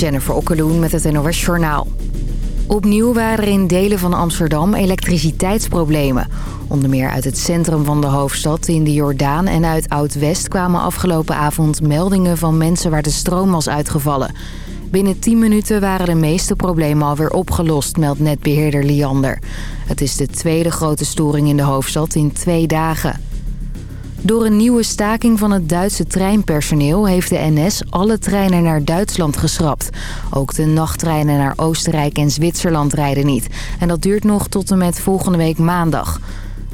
Jennifer Okkeloen met het NOS Journaal. Opnieuw waren er in delen van Amsterdam elektriciteitsproblemen. Onder meer uit het centrum van de hoofdstad in de Jordaan en uit Oud-West... kwamen afgelopen avond meldingen van mensen waar de stroom was uitgevallen. Binnen 10 minuten waren de meeste problemen alweer opgelost, meldt netbeheerder Liander. Het is de tweede grote storing in de hoofdstad in twee dagen. Door een nieuwe staking van het Duitse treinpersoneel heeft de NS alle treinen naar Duitsland geschrapt. Ook de nachttreinen naar Oostenrijk en Zwitserland rijden niet. En dat duurt nog tot en met volgende week maandag.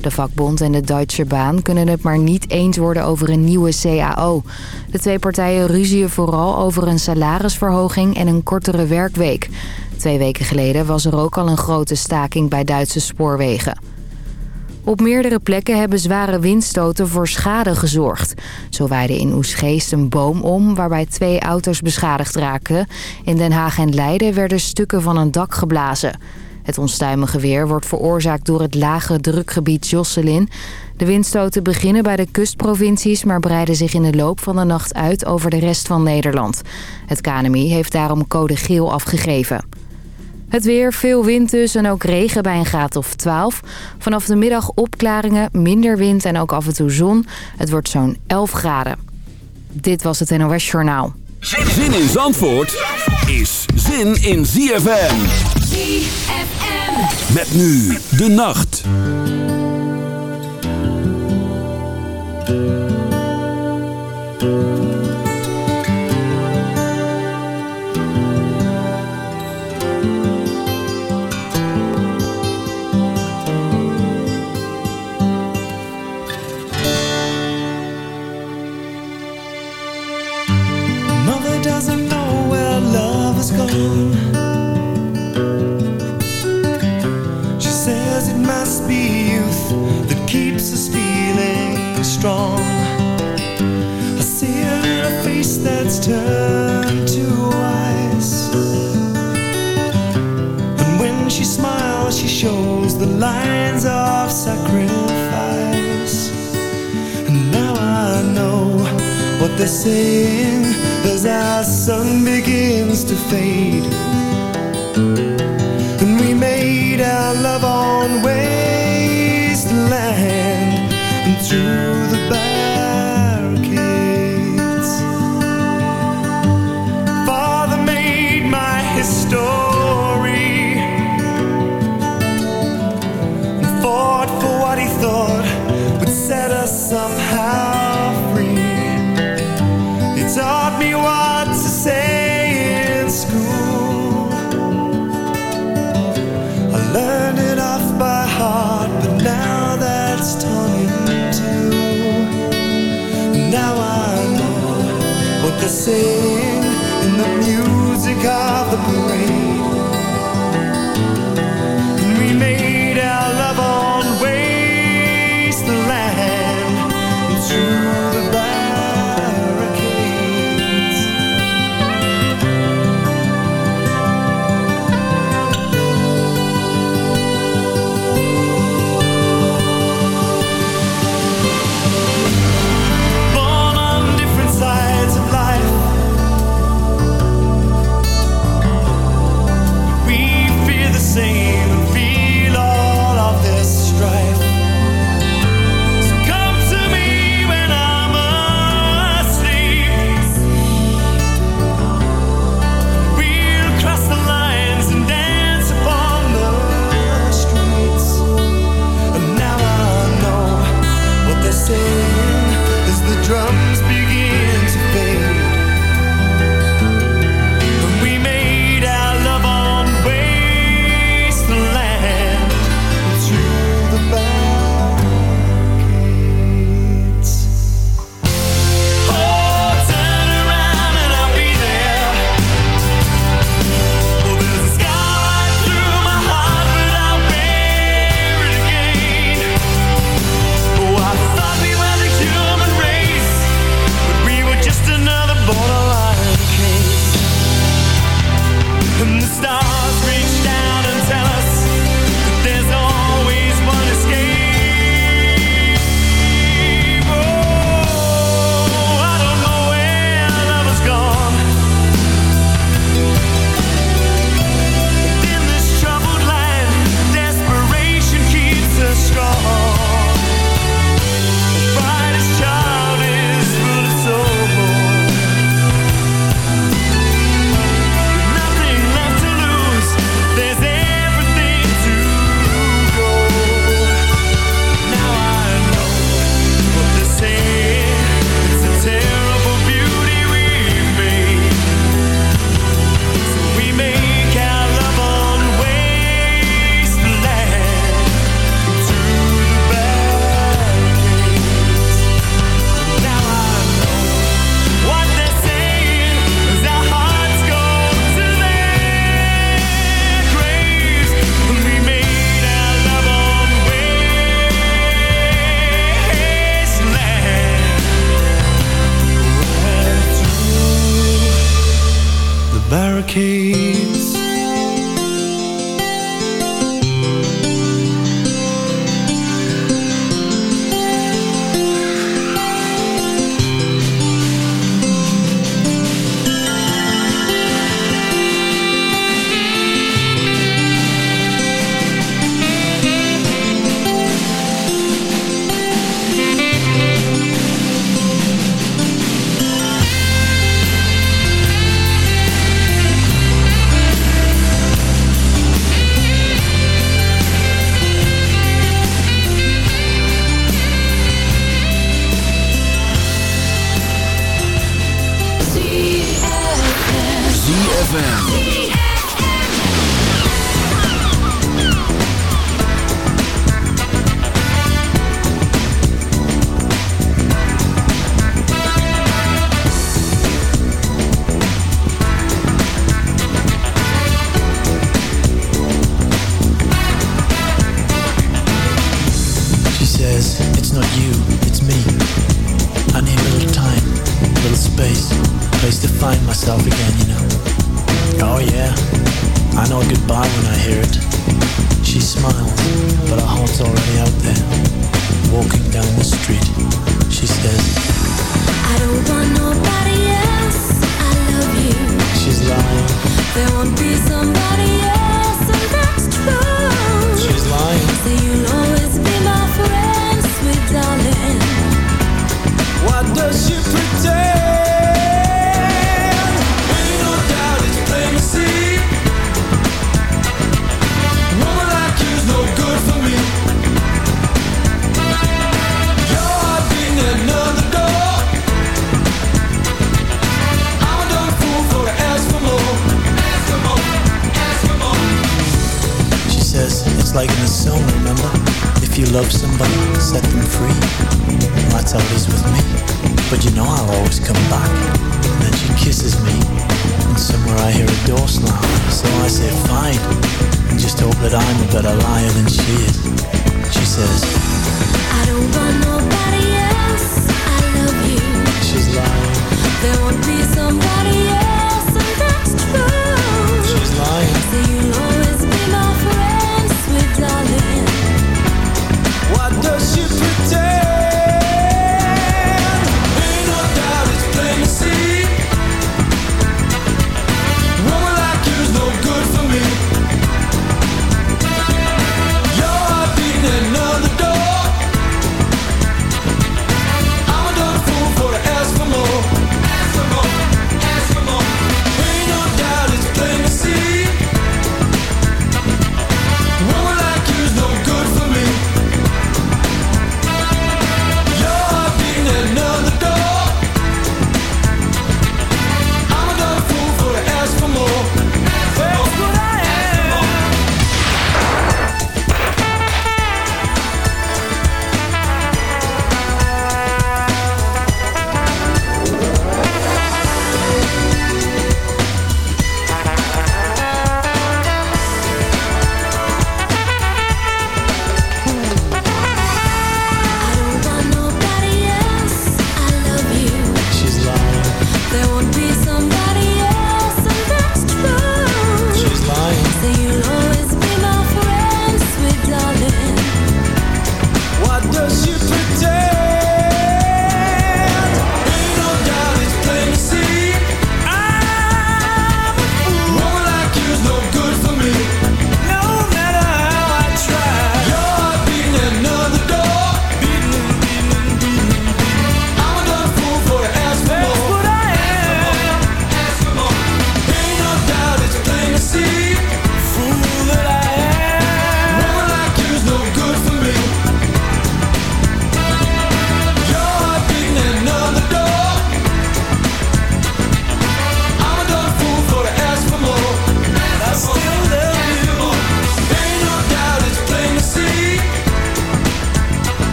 De vakbond en de Deutsche Bahn kunnen het maar niet eens worden over een nieuwe CAO. De twee partijen ruzien vooral over een salarisverhoging en een kortere werkweek. Twee weken geleden was er ook al een grote staking bij Duitse spoorwegen. Op meerdere plekken hebben zware windstoten voor schade gezorgd. Zo waaide in Oesgeest een boom om waarbij twee auto's beschadigd raakten. In Den Haag en Leiden werden stukken van een dak geblazen. Het onstuimige weer wordt veroorzaakt door het lage drukgebied Josselin. De windstoten beginnen bij de kustprovincies... maar breiden zich in de loop van de nacht uit over de rest van Nederland. Het KNMI heeft daarom code geel afgegeven. Het weer, veel wind dus en ook regen bij een graad of 12. Vanaf de middag opklaringen, minder wind en ook af en toe zon. Het wordt zo'n 11 graden. Dit was het NOS Journaal. Zin in Zandvoort is zin in ZFM. ZFM. Met nu de nacht.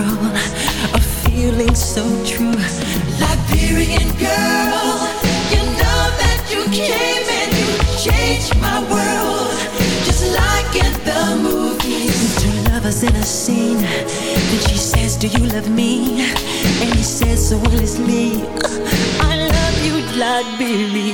girl, a feeling so true. Liberian girl, you know that you came and you changed my world, just like in the movies. Two lovers in a scene, and she says, Do you love me? And he says, So will it's me. I love you, Liberian.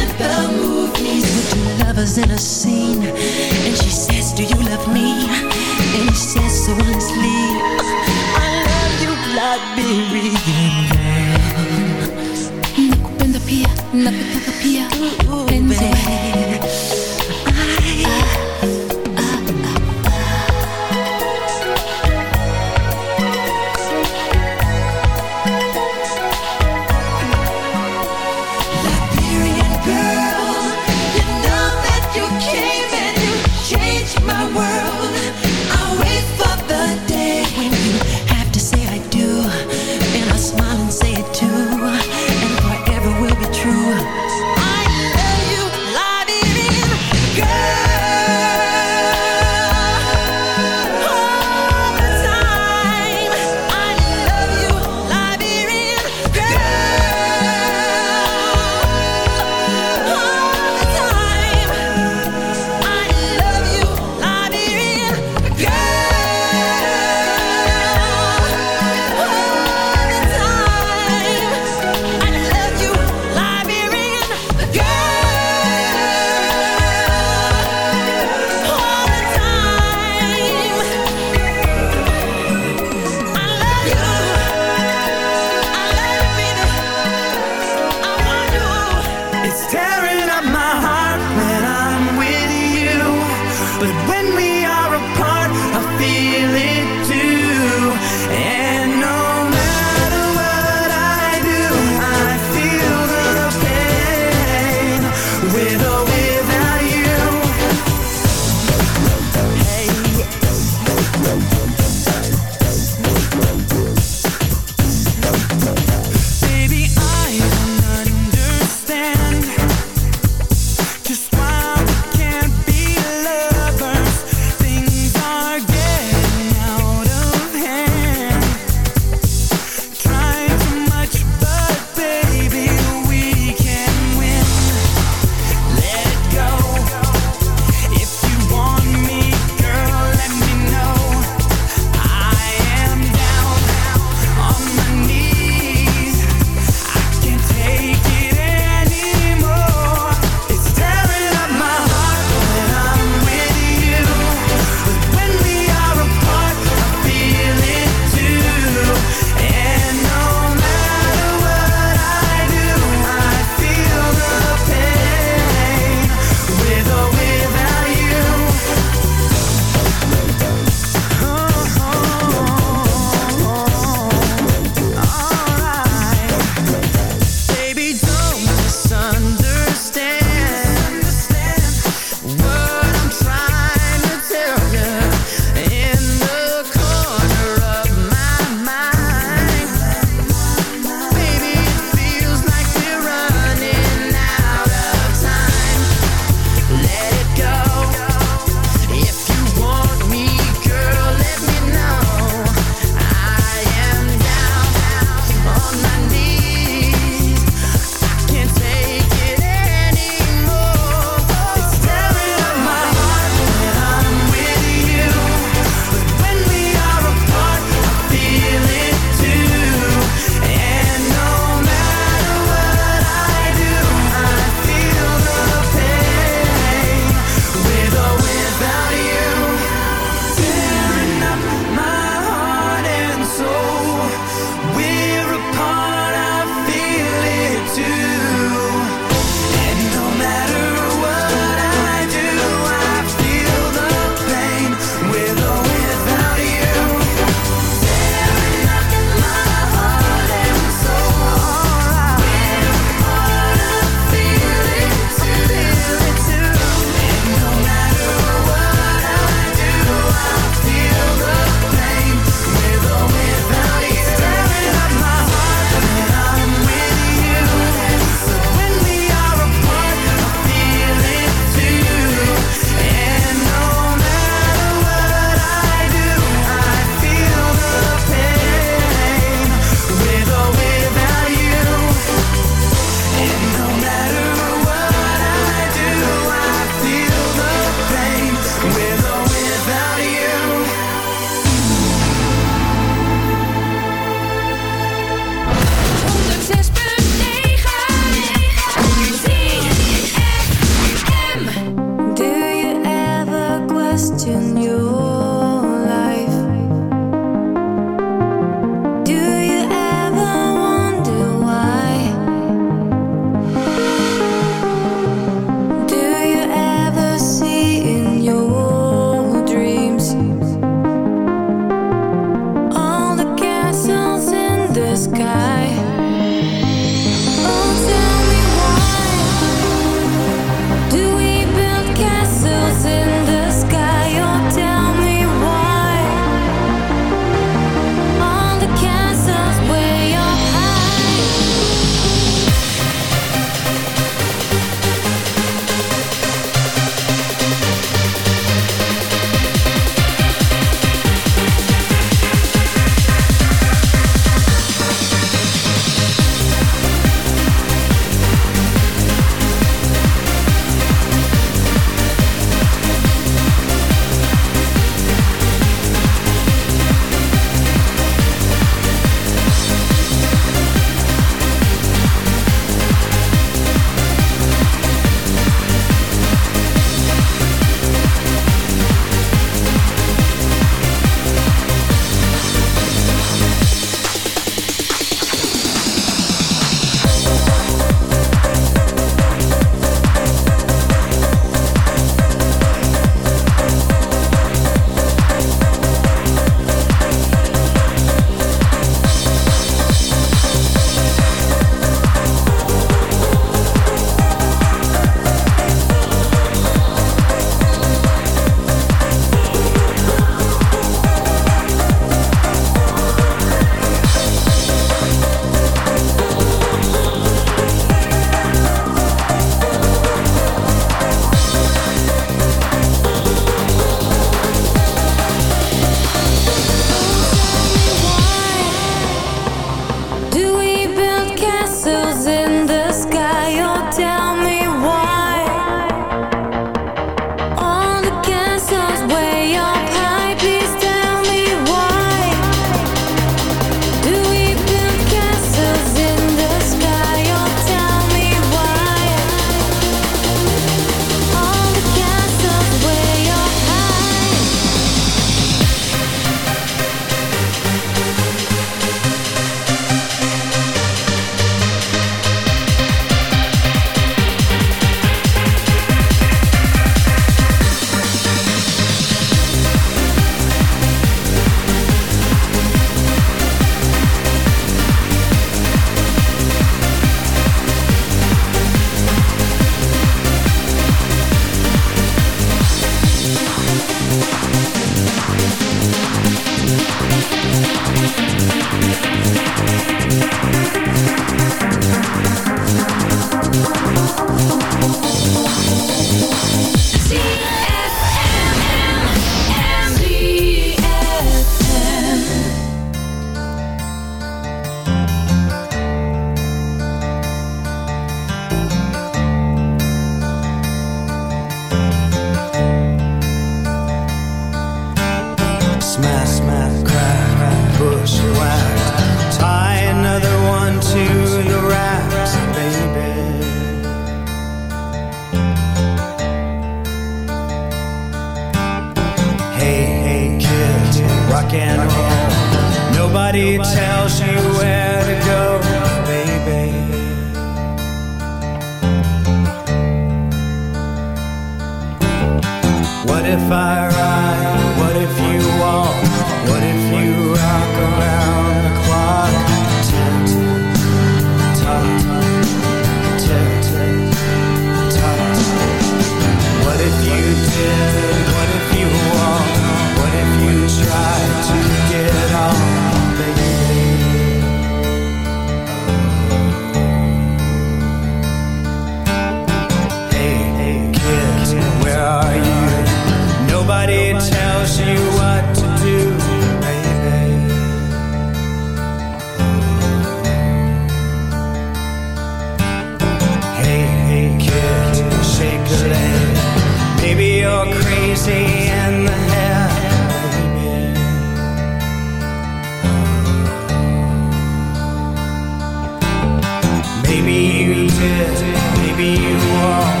Maybe you walked,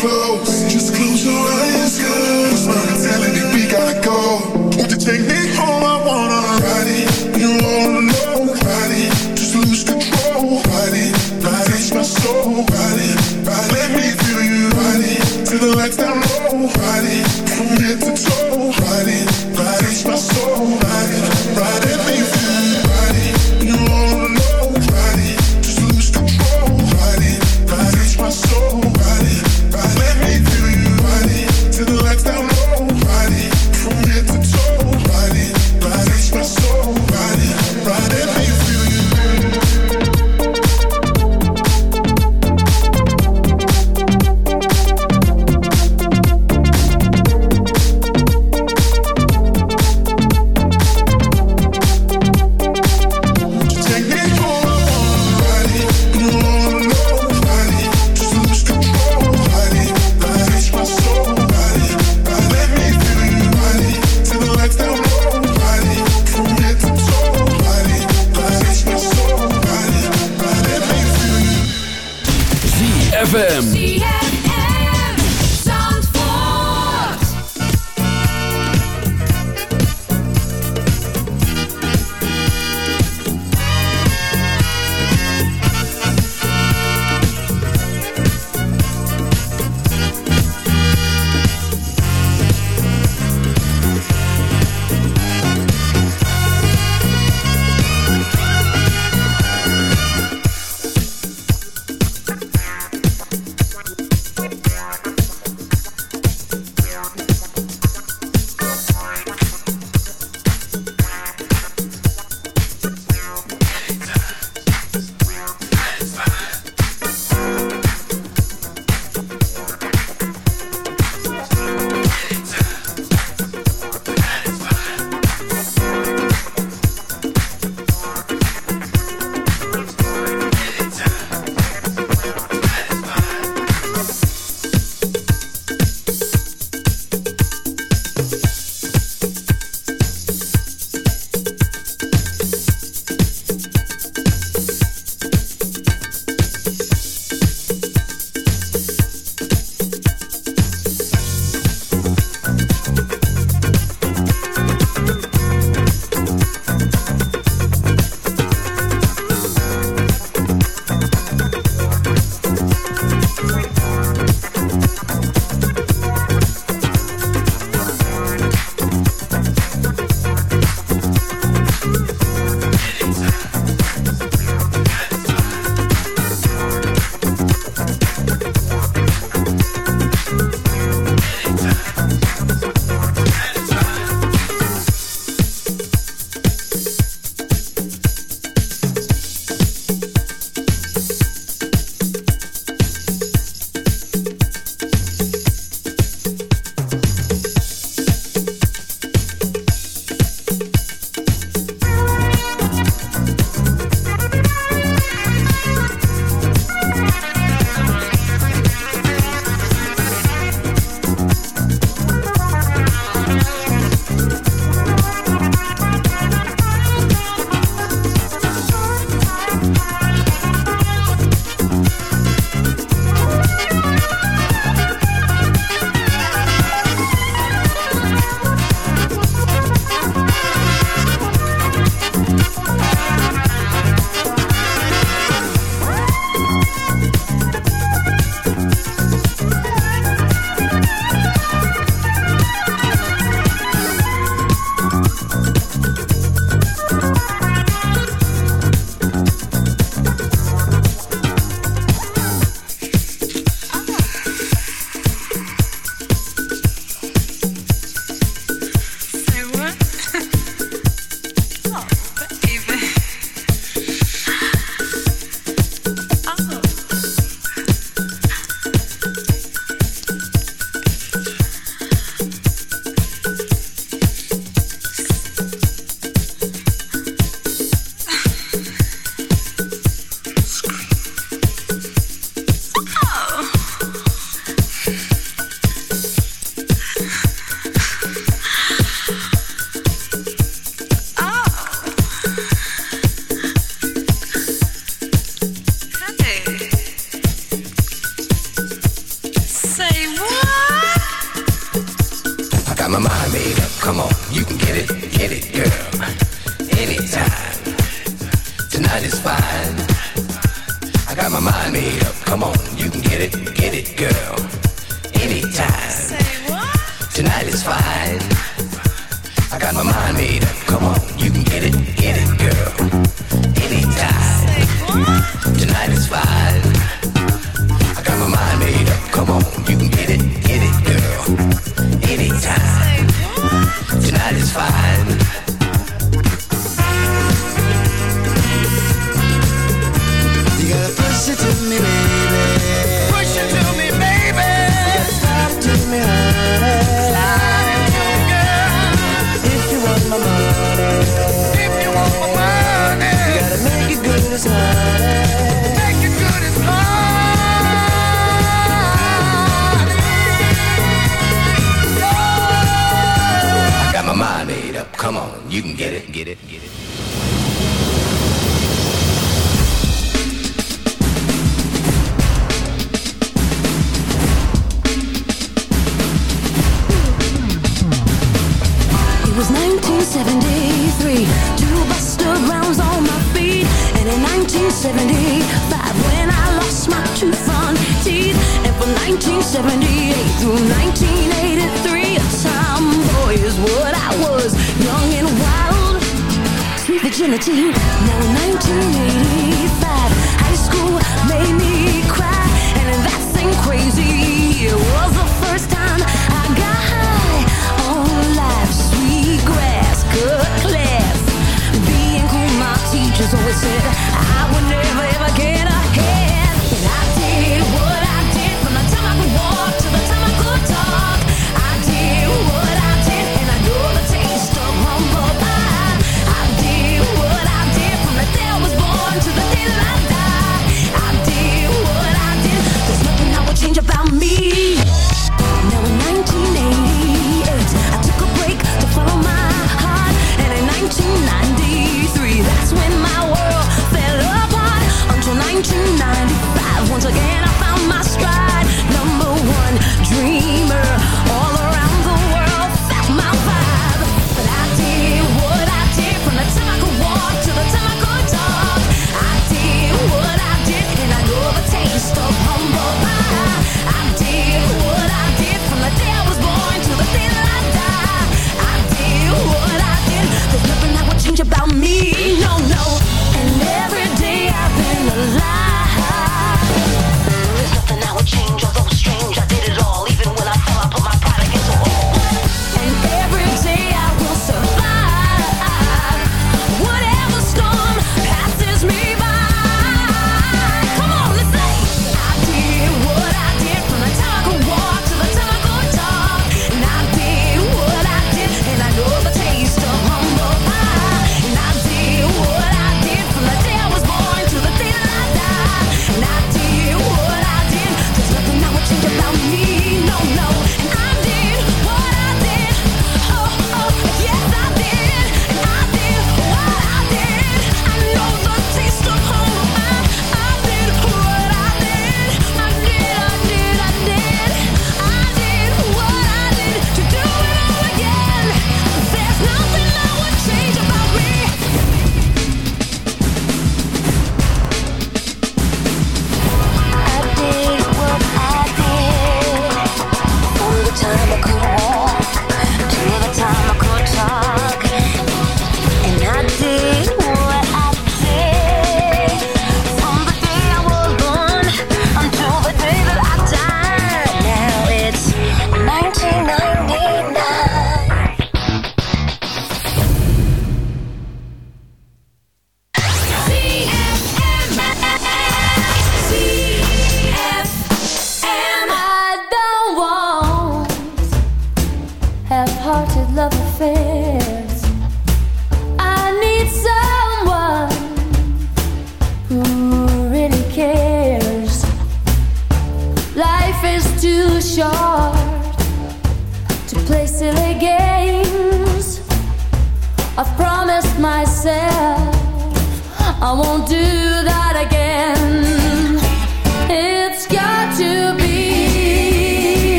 close. Just close your eyes, girl. Cause my you we gotta go. Won't you take me?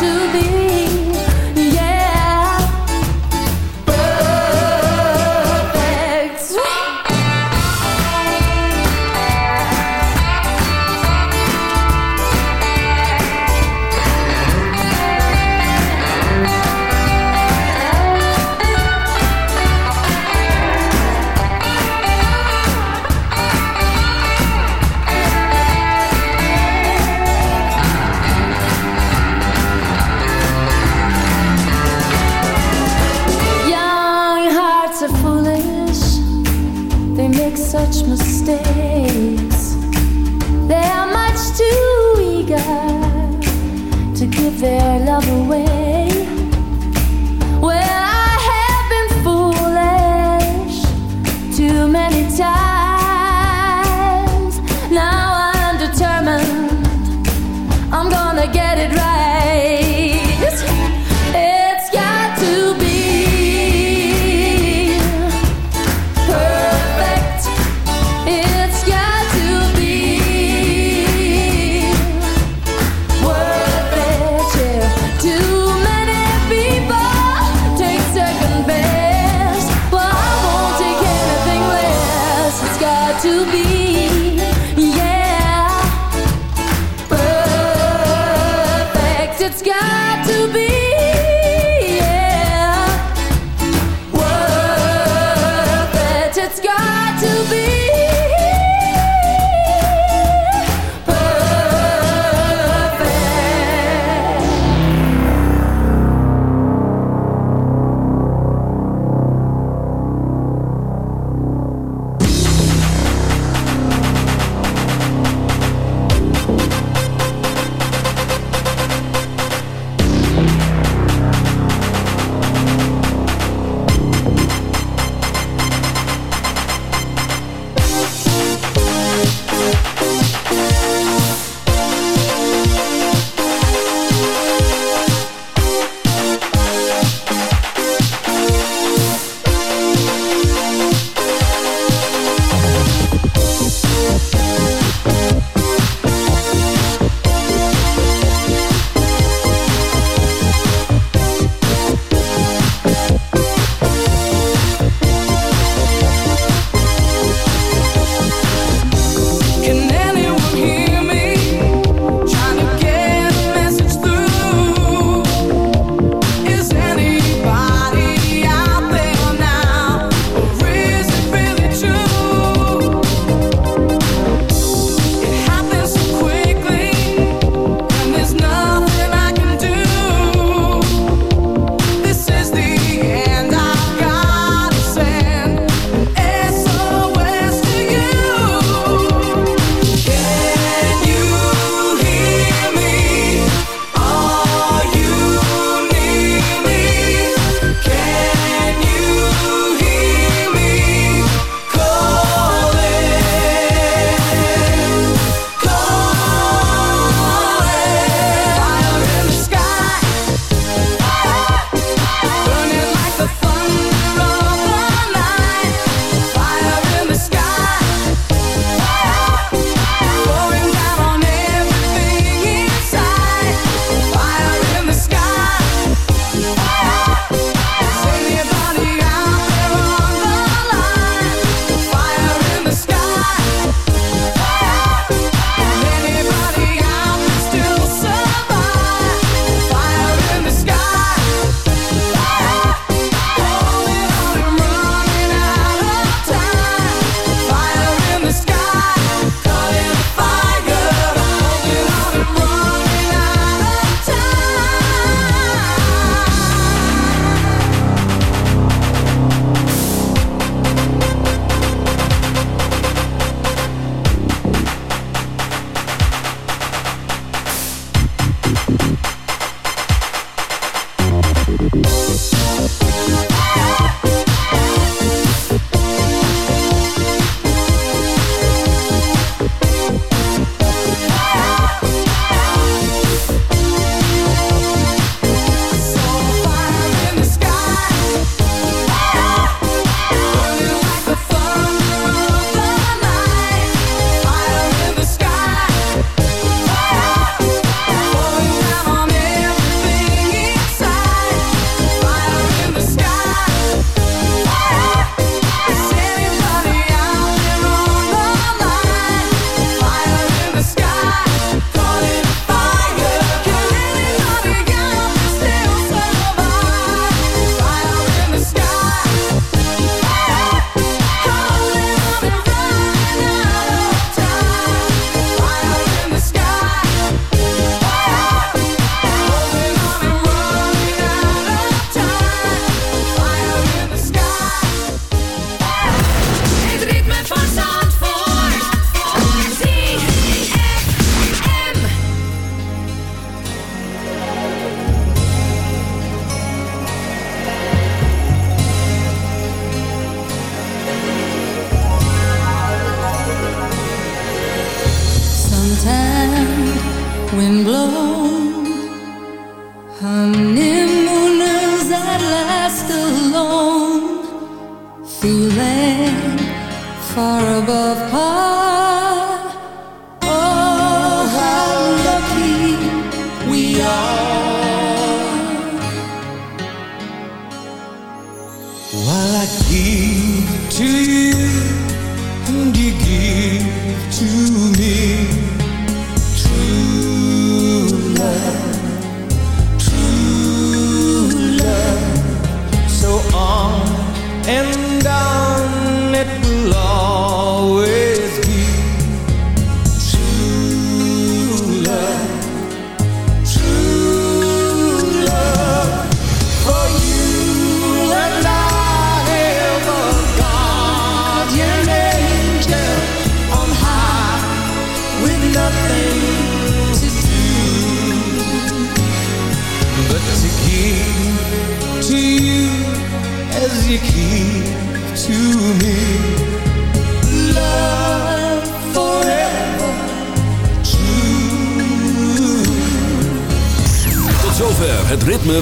To be,